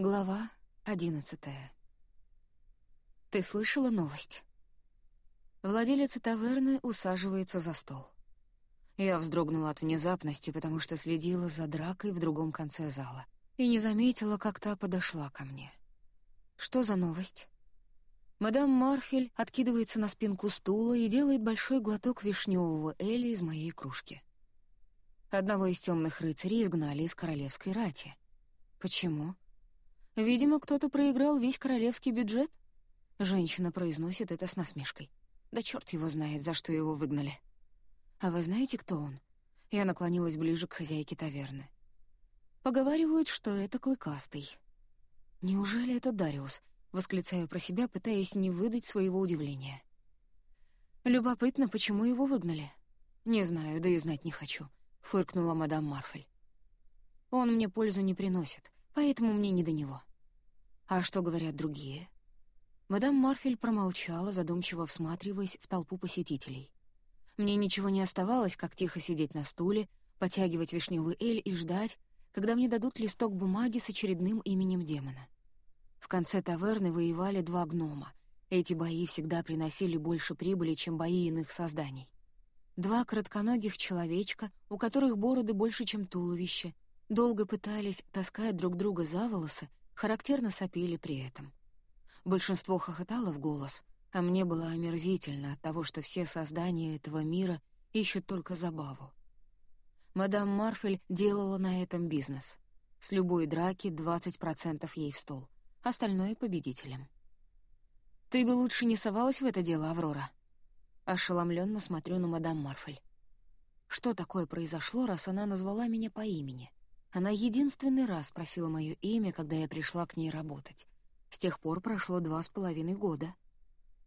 Глава одиннадцатая. «Ты слышала новость?» Владелица таверны усаживается за стол. Я вздрогнула от внезапности, потому что следила за дракой в другом конце зала и не заметила, как та подошла ко мне. «Что за новость?» Мадам Марфель откидывается на спинку стула и делает большой глоток вишневого эля из моей кружки. Одного из темных рыцарей изгнали из королевской рати. Почему? Видимо, кто-то проиграл весь королевский бюджет. Женщина произносит это с насмешкой. Да черт его знает, за что его выгнали. А вы знаете, кто он? Я наклонилась ближе к хозяйке таверны. Поговаривают, что это Клыкастый. Неужели это Дариус? Восклицаю про себя, пытаясь не выдать своего удивления. Любопытно, почему его выгнали. Не знаю, да и знать не хочу, фыркнула мадам Марфель. Он мне пользу не приносит, поэтому мне не до него. «А что говорят другие?» Мадам Марфель промолчала, задумчиво всматриваясь в толпу посетителей. Мне ничего не оставалось, как тихо сидеть на стуле, потягивать вишневый эль и ждать, когда мне дадут листок бумаги с очередным именем демона. В конце таверны воевали два гнома. Эти бои всегда приносили больше прибыли, чем бои иных созданий. Два коротконогих человечка, у которых бороды больше, чем туловище, долго пытались таскать друг друга за волосы, характерно сопели при этом. Большинство хохотало в голос, а мне было омерзительно от того, что все создания этого мира ищут только забаву. Мадам Марфель делала на этом бизнес. С любой драки 20% ей в стол, остальное — победителям. «Ты бы лучше не совалась в это дело, Аврора?» Ошеломленно смотрю на мадам Марфель. Что такое произошло, раз она назвала меня по имени? Она единственный раз спросила мое имя, когда я пришла к ней работать. С тех пор прошло два с половиной года.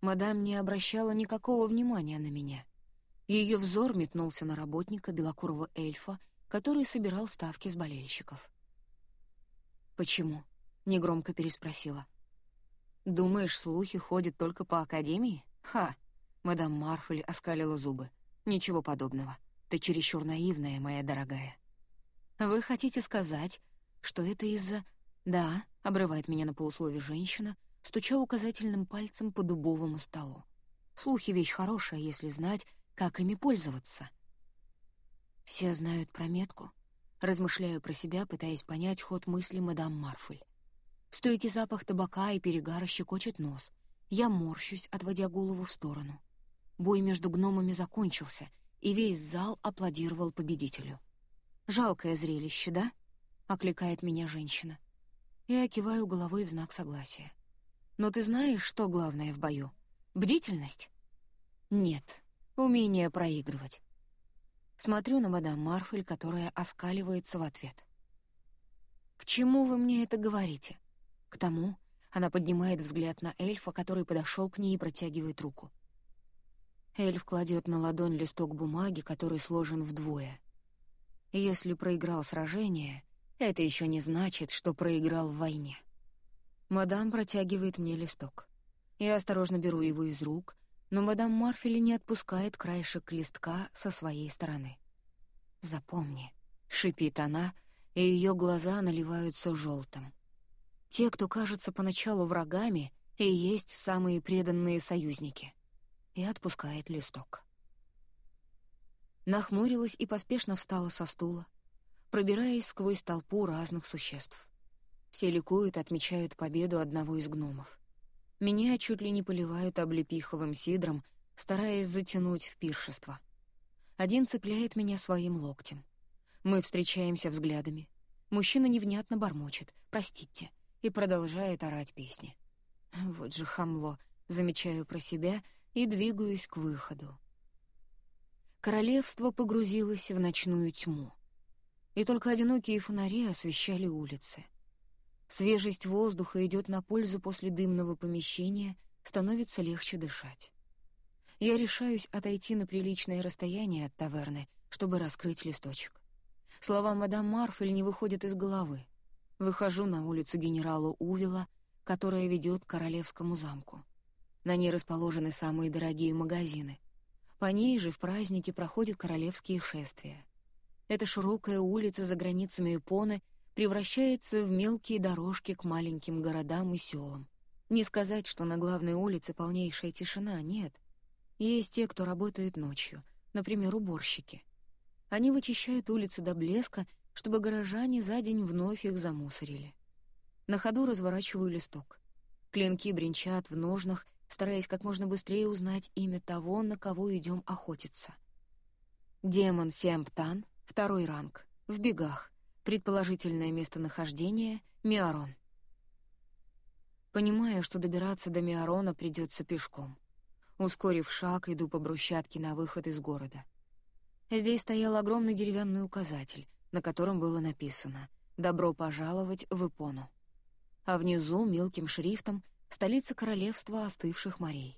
Мадам не обращала никакого внимания на меня. Ее взор метнулся на работника белокурого эльфа, который собирал ставки с болельщиков. «Почему?» — негромко переспросила. «Думаешь, слухи ходят только по Академии? Ха!» — мадам Марфель оскалила зубы. «Ничего подобного. Ты чересчур наивная, моя дорогая. «Вы хотите сказать, что это из-за...» «Да», — обрывает меня на полуслове женщина, стуча указательным пальцем по дубовому столу. «Слухи — вещь хорошая, если знать, как ими пользоваться». «Все знают про метку», — размышляю про себя, пытаясь понять ход мысли мадам Марфель. Стойкий запах табака и перегара щекочет нос. Я морщусь, отводя голову в сторону. Бой между гномами закончился, и весь зал аплодировал победителю. «Жалкое зрелище, да?» — окликает меня женщина. Я киваю головой в знак согласия. «Но ты знаешь, что главное в бою? Бдительность?» «Нет, умение проигрывать». Смотрю на мадам Марфель, которая оскаливается в ответ. «К чему вы мне это говорите?» «К тому...» — она поднимает взгляд на эльфа, который подошел к ней и протягивает руку. Эльф кладет на ладонь листок бумаги, который сложен вдвое — если проиграл сражение, это еще не значит, что проиграл в войне. Мадам протягивает мне листок. Я осторожно беру его из рук, но мадам Марфели не отпускает краешек листка со своей стороны. «Запомни», — шипит она, и ее глаза наливаются желтым. «Те, кто кажется поначалу врагами, и есть самые преданные союзники». И отпускает листок. Нахмурилась и поспешно встала со стула, пробираясь сквозь толпу разных существ. Все ликуют, отмечают победу одного из гномов. Меня чуть ли не поливают облепиховым сидром, стараясь затянуть в пиршество. Один цепляет меня своим локтем. Мы встречаемся взглядами. Мужчина невнятно бормочет «Простите» и продолжает орать песни. Вот же хамло, замечаю про себя и двигаюсь к выходу королевство погрузилось в ночную тьму. И только одинокие фонари освещали улицы. Свежесть воздуха идет на пользу после дымного помещения, становится легче дышать. Я решаюсь отойти на приличное расстояние от таверны, чтобы раскрыть листочек. Слова мадам Марфель не выходят из головы. Выхожу на улицу генерала Увила, которая ведет к королевскому замку. На ней расположены самые дорогие магазины — по ней же в праздники проходят королевские шествия. Эта широкая улица за границами Японы превращается в мелкие дорожки к маленьким городам и селам. Не сказать, что на главной улице полнейшая тишина, нет. Есть те, кто работает ночью, например, уборщики. Они вычищают улицы до блеска, чтобы горожане за день вновь их замусорили. На ходу разворачиваю листок. Клинки бренчат в ножнах, стараясь как можно быстрее узнать имя того, на кого идем охотиться. Демон Сиамптан, второй ранг, в бегах, предположительное местонахождение — Миарон. Понимаю, что добираться до Миарона придется пешком. Ускорив шаг, иду по брусчатке на выход из города. Здесь стоял огромный деревянный указатель, на котором было написано «Добро пожаловать в Ипону». А внизу, мелким шрифтом, столица королевства остывших морей.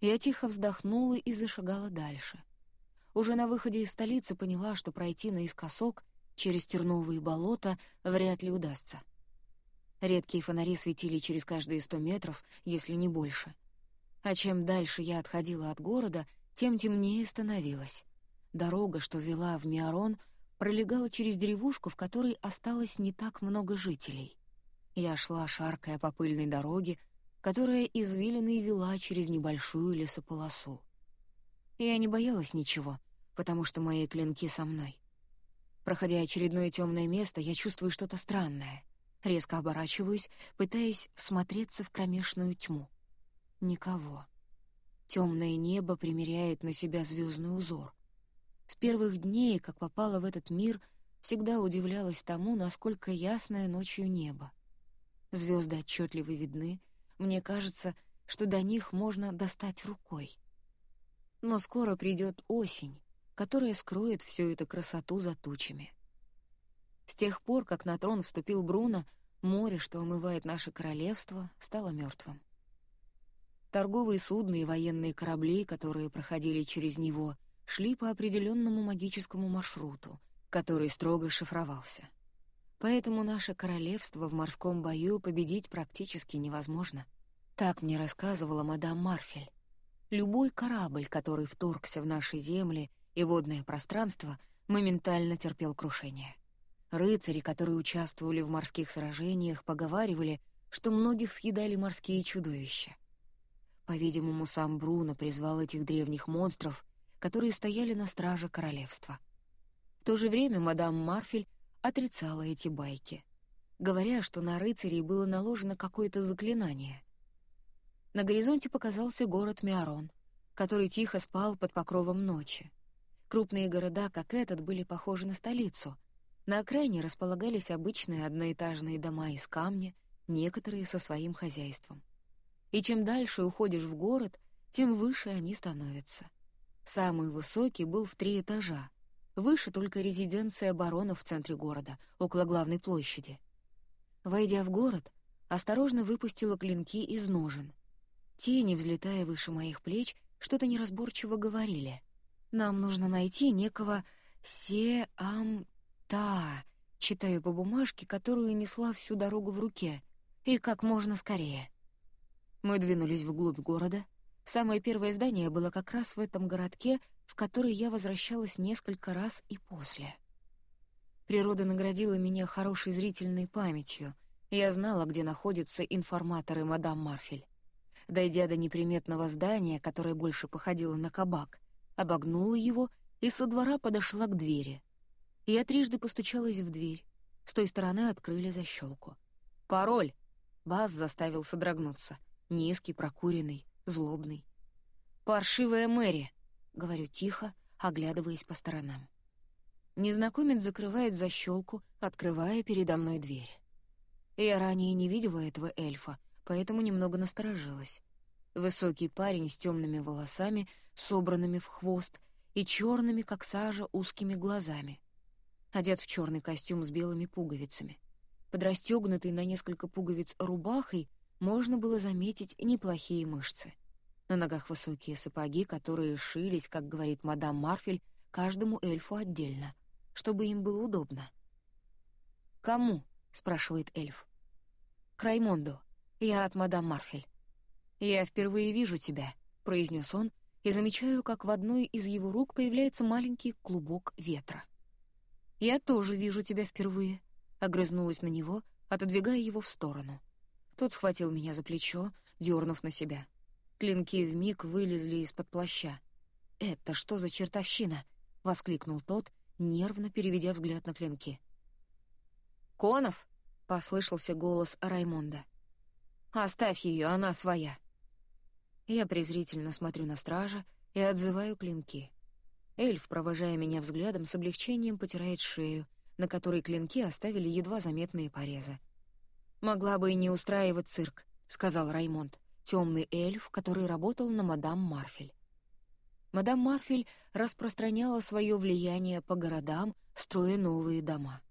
Я тихо вздохнула и зашагала дальше. Уже на выходе из столицы поняла, что пройти наискосок через терновые болота вряд ли удастся. Редкие фонари светили через каждые сто метров, если не больше. А чем дальше я отходила от города, тем темнее становилось. Дорога, что вела в Миарон, пролегала через деревушку, в которой осталось не так много жителей. Я шла, шаркая по пыльной дороге, которая извилиной вела через небольшую лесополосу. Я не боялась ничего, потому что мои клинки со мной. Проходя очередное темное место, я чувствую что-то странное — Резко оборачиваюсь, пытаясь всмотреться в кромешную тьму. Никого. Темное небо примеряет на себя звездный узор. С первых дней, как попала в этот мир, всегда удивлялась тому, насколько ясное ночью небо. Звезды отчетливо видны, мне кажется, что до них можно достать рукой. Но скоро придет осень, которая скроет всю эту красоту за тучами. С тех пор, как на трон вступил Бруно, море, что омывает наше королевство, стало мертвым. Торговые судна и военные корабли, которые проходили через него, шли по определенному магическому маршруту, который строго шифровался. Поэтому наше королевство в морском бою победить практически невозможно. Так мне рассказывала мадам Марфель. Любой корабль, который вторгся в наши земли и водное пространство, моментально терпел крушение. Рыцари, которые участвовали в морских сражениях, поговаривали, что многих съедали морские чудовища. По-видимому, сам Бруно призвал этих древних монстров, которые стояли на страже королевства. В то же время мадам Марфель отрицала эти байки, говоря, что на рыцарей было наложено какое-то заклинание. На горизонте показался город Миарон, который тихо спал под покровом ночи. Крупные города, как этот, были похожи на столицу — на окраине располагались обычные одноэтажные дома из камня, некоторые со своим хозяйством. И чем дальше уходишь в город, тем выше они становятся. Самый высокий был в три этажа. Выше только резиденция барона в центре города, около главной площади. Войдя в город, осторожно выпустила клинки из ножен. Тени, взлетая выше моих плеч, что-то неразборчиво говорили. «Нам нужно найти некого Се-Ам «Да», — читаю по бумажке, которую несла всю дорогу в руке, и как можно скорее. Мы двинулись вглубь города. Самое первое здание было как раз в этом городке, в который я возвращалась несколько раз и после. Природа наградила меня хорошей зрительной памятью. Я знала, где находятся информаторы мадам Марфель. Дойдя до неприметного здания, которое больше походило на кабак, обогнула его и со двора подошла к двери — я трижды постучалась в дверь. С той стороны открыли защелку. «Пароль!» — Бас заставил содрогнуться. Низкий, прокуренный, злобный. «Паршивая Мэри!» — говорю тихо, оглядываясь по сторонам. Незнакомец закрывает защелку, открывая передо мной дверь. Я ранее не видела этого эльфа, поэтому немного насторожилась. Высокий парень с темными волосами, собранными в хвост, и черными, как сажа, узкими глазами одет в черный костюм с белыми пуговицами. Под расстегнутой на несколько пуговиц рубахой можно было заметить неплохие мышцы. На ногах высокие сапоги, которые шились, как говорит мадам Марфель, каждому эльфу отдельно, чтобы им было удобно. «Кому?» — спрашивает эльф. «К Раймонду. Я от мадам Марфель». «Я впервые вижу тебя», — произнес он, и замечаю, как в одной из его рук появляется маленький клубок ветра. «Я тоже вижу тебя впервые», — Огрызнулась на него, отодвигая его в сторону. Тот схватил меня за плечо, дернув на себя. Клинки вмиг вылезли из-под плаща. «Это что за чертовщина?» — воскликнул тот, нервно переведя взгляд на клинки. «Конов!» — послышался голос Раймонда. «Оставь ее, она своя!» Я презрительно смотрю на стража и отзываю клинки. Эльф, провожая меня взглядом, с облегчением потирает шею, на которой клинки оставили едва заметные порезы. «Могла бы и не устраивать цирк», — сказал Раймонд, темный эльф, который работал на мадам Марфель. Мадам Марфель распространяла свое влияние по городам, строя новые дома.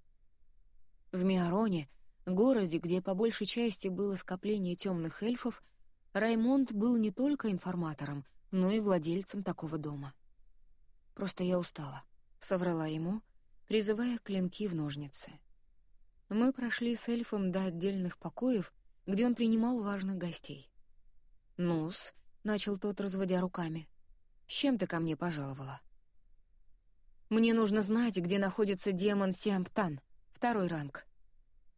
В Миароне, городе, где по большей части было скопление темных эльфов, Раймонд был не только информатором, но и владельцем такого дома. «Просто я устала», — соврала ему, призывая клинки в ножницы. Мы прошли с эльфом до отдельных покоев, где он принимал важных гостей. «Ну-с», — начал тот, разводя руками, с чем ты ко мне пожаловала?» «Мне нужно знать, где находится демон Сиамптан, второй ранг.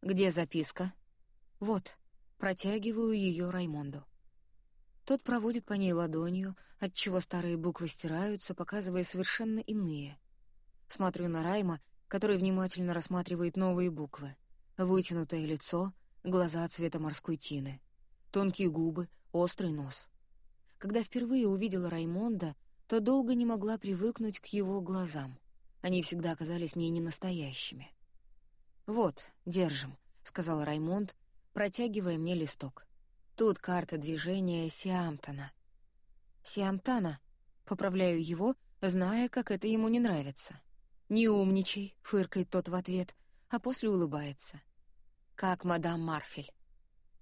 Где записка?» «Вот», протягиваю ее Раймонду. Тот проводит по ней ладонью, отчего старые буквы стираются, показывая совершенно иные. Смотрю на Райма, который внимательно рассматривает новые буквы. Вытянутое лицо, глаза цвета морской тины, тонкие губы, острый нос. Когда впервые увидела Раймонда, то долго не могла привыкнуть к его глазам. Они всегда казались мне ненастоящими. «Вот, держим», — сказал Раймонд, протягивая мне листок. «Тут карта движения Сиамтона». «Сиамтана», — поправляю его, зная, как это ему не нравится. «Не умничай», — фыркает тот в ответ, а после улыбается. «Как мадам Марфель».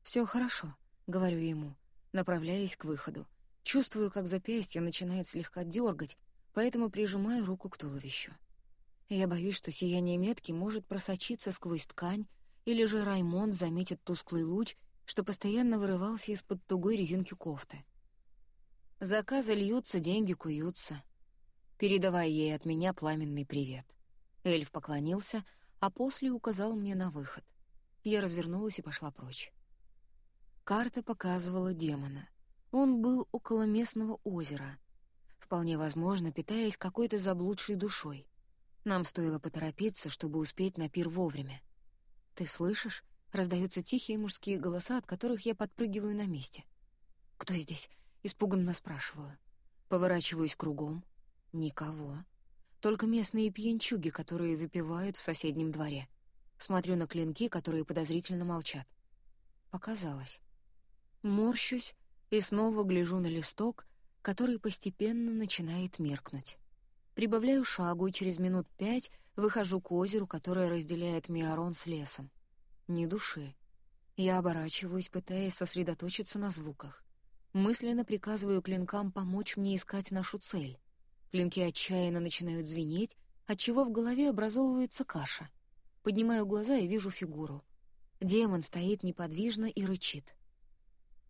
«Всё хорошо», — говорю ему, направляясь к выходу. Чувствую, как запястье начинает слегка дергать, поэтому прижимаю руку к туловищу. Я боюсь, что сияние метки может просочиться сквозь ткань, или же Раймонд заметит тусклый луч, что постоянно вырывался из-под тугой резинки кофты. Заказы льются, деньги куются. Передавай ей от меня пламенный привет. Эльф поклонился, а после указал мне на выход. Я развернулась и пошла прочь. Карта показывала демона. Он был около местного озера, вполне возможно, питаясь какой-то заблудшей душой. Нам стоило поторопиться, чтобы успеть на пир вовремя. «Ты слышишь?» — раздаются тихие мужские голоса, от которых я подпрыгиваю на месте. «Кто здесь?» — испуганно спрашиваю. Поворачиваюсь кругом. Никого. Только местные пьянчуги, которые выпивают в соседнем дворе. Смотрю на клинки, которые подозрительно молчат. Показалось. Морщусь и снова гляжу на листок, который постепенно начинает меркнуть. Прибавляю шагу, и через минут пять выхожу к озеру, которое разделяет Миарон с лесом. Ни души. Я оборачиваюсь, пытаясь сосредоточиться на звуках. Мысленно приказываю клинкам помочь мне искать нашу цель. Клинки отчаянно начинают звенеть, отчего в голове образовывается каша. Поднимаю глаза и вижу фигуру. Демон стоит неподвижно и рычит.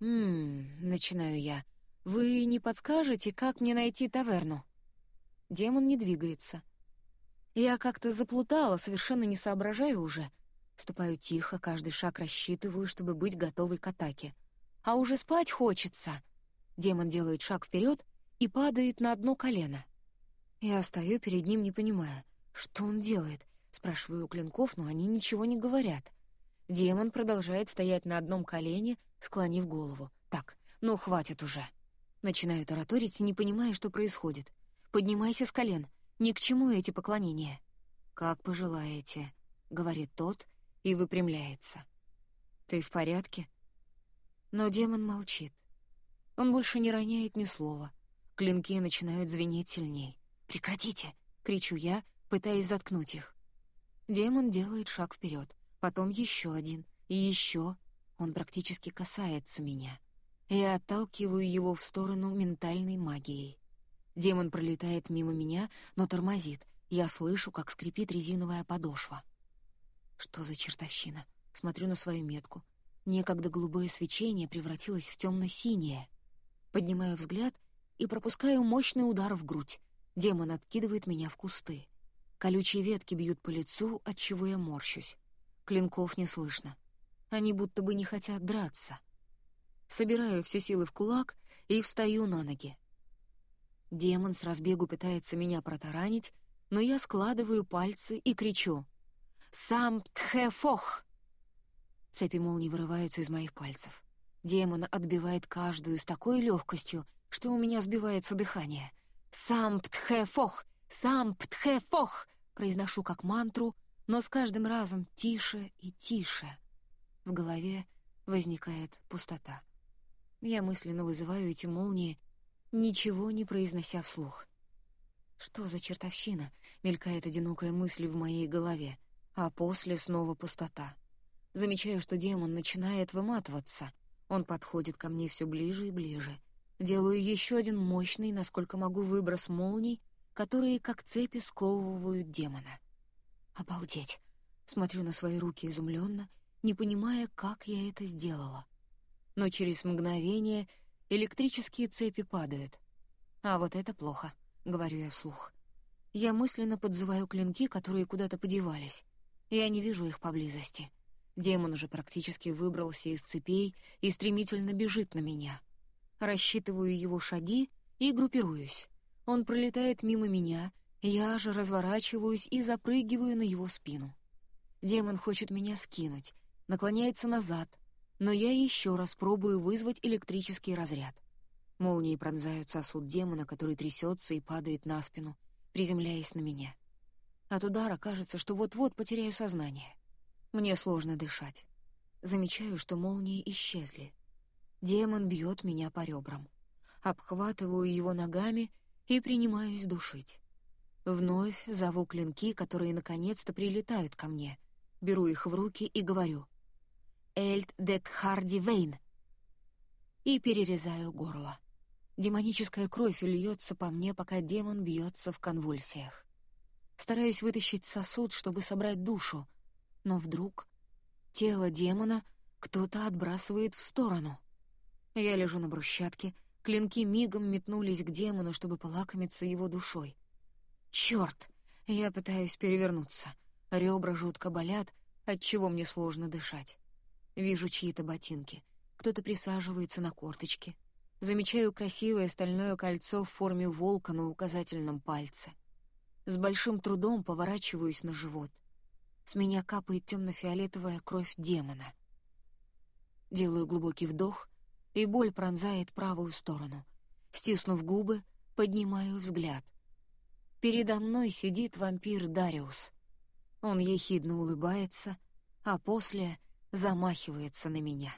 «Ммм...» — начинаю я. «Вы не подскажете, как мне найти таверну?» Демон не двигается. Я как-то заплутала, совершенно не соображаю уже. Ступаю тихо, каждый шаг рассчитываю, чтобы быть готовой к атаке. А уже спать хочется. Демон делает шаг вперед и падает на одно колено. Я стою перед ним, не понимая, что он делает. Спрашиваю у клинков, но они ничего не говорят. Демон продолжает стоять на одном колене, склонив голову. «Так, ну хватит уже!» Начинаю тараторить, не понимая, что происходит. «Поднимайся с колен. Ни к чему эти поклонения». «Как пожелаете», — говорит тот и выпрямляется. «Ты в порядке?» Но демон молчит. Он больше не роняет ни слова. Клинки начинают звенеть сильней. «Прекратите!» — кричу я, пытаясь заткнуть их. Демон делает шаг вперед, потом еще один и еще. Он практически касается меня. Я отталкиваю его в сторону ментальной магией. Демон пролетает мимо меня, но тормозит. Я слышу, как скрипит резиновая подошва. Что за чертовщина? Смотрю на свою метку. Некогда голубое свечение превратилось в темно-синее. Поднимаю взгляд и пропускаю мощный удар в грудь. Демон откидывает меня в кусты. Колючие ветки бьют по лицу, от чего я морщусь. Клинков не слышно. Они будто бы не хотят драться. Собираю все силы в кулак и встаю на ноги. Демон с разбегу пытается меня протаранить, но я складываю пальцы и кричу «Сам Тхефох!» Цепи молнии вырываются из моих пальцев. Демон отбивает каждую с такой легкостью, что у меня сбивается дыхание. «Сам Птхефох! Сам Птхефох!» Произношу как мантру, но с каждым разом тише и тише. В голове возникает пустота. Я мысленно вызываю эти молнии, ничего не произнося вслух. Что за чертовщина? Мелькает одинокая мысль в моей голове, а после снова пустота. Замечаю, что демон начинает выматываться. Он подходит ко мне все ближе и ближе. Делаю еще один мощный, насколько могу, выброс молний, которые как цепи сковывают демона. Обалдеть! Смотрю на свои руки изумленно, не понимая, как я это сделала. Но через мгновение электрические цепи падают. А вот это плохо, говорю я вслух. Я мысленно подзываю клинки, которые куда-то подевались. Я не вижу их поблизости. Демон уже практически выбрался из цепей и стремительно бежит на меня. Рассчитываю его шаги и группируюсь. Он пролетает мимо меня, я же разворачиваюсь и запрыгиваю на его спину. Демон хочет меня скинуть, наклоняется назад, но я еще раз пробую вызвать электрический разряд. Молнии пронзают сосуд демона, который трясется и падает на спину, приземляясь на меня. От удара кажется, что вот-вот потеряю сознание. Мне сложно дышать. Замечаю, что молнии исчезли. Демон бьет меня по ребрам. Обхватываю его ногами и принимаюсь душить. Вновь зову клинки, которые наконец-то прилетают ко мне. Беру их в руки и говорю «Эльт дет харди вейн» и перерезаю горло. Демоническая кровь льется по мне, пока демон бьется в конвульсиях. Стараюсь вытащить сосуд, чтобы собрать душу, но вдруг тело демона кто-то отбрасывает в сторону. Я лежу на брусчатке, клинки мигом метнулись к демону, чтобы полакомиться его душой. Черт! Я пытаюсь перевернуться. Ребра жутко болят, отчего мне сложно дышать. Вижу чьи-то ботинки. Кто-то присаживается на корточки. Замечаю красивое стальное кольцо в форме волка на указательном пальце. С большим трудом поворачиваюсь на живот. С меня капает темно-фиолетовая кровь демона. Делаю глубокий вдох, и боль пронзает правую сторону. Стиснув губы, поднимаю взгляд. Передо мной сидит вампир Дариус. Он ехидно улыбается, а после замахивается на меня.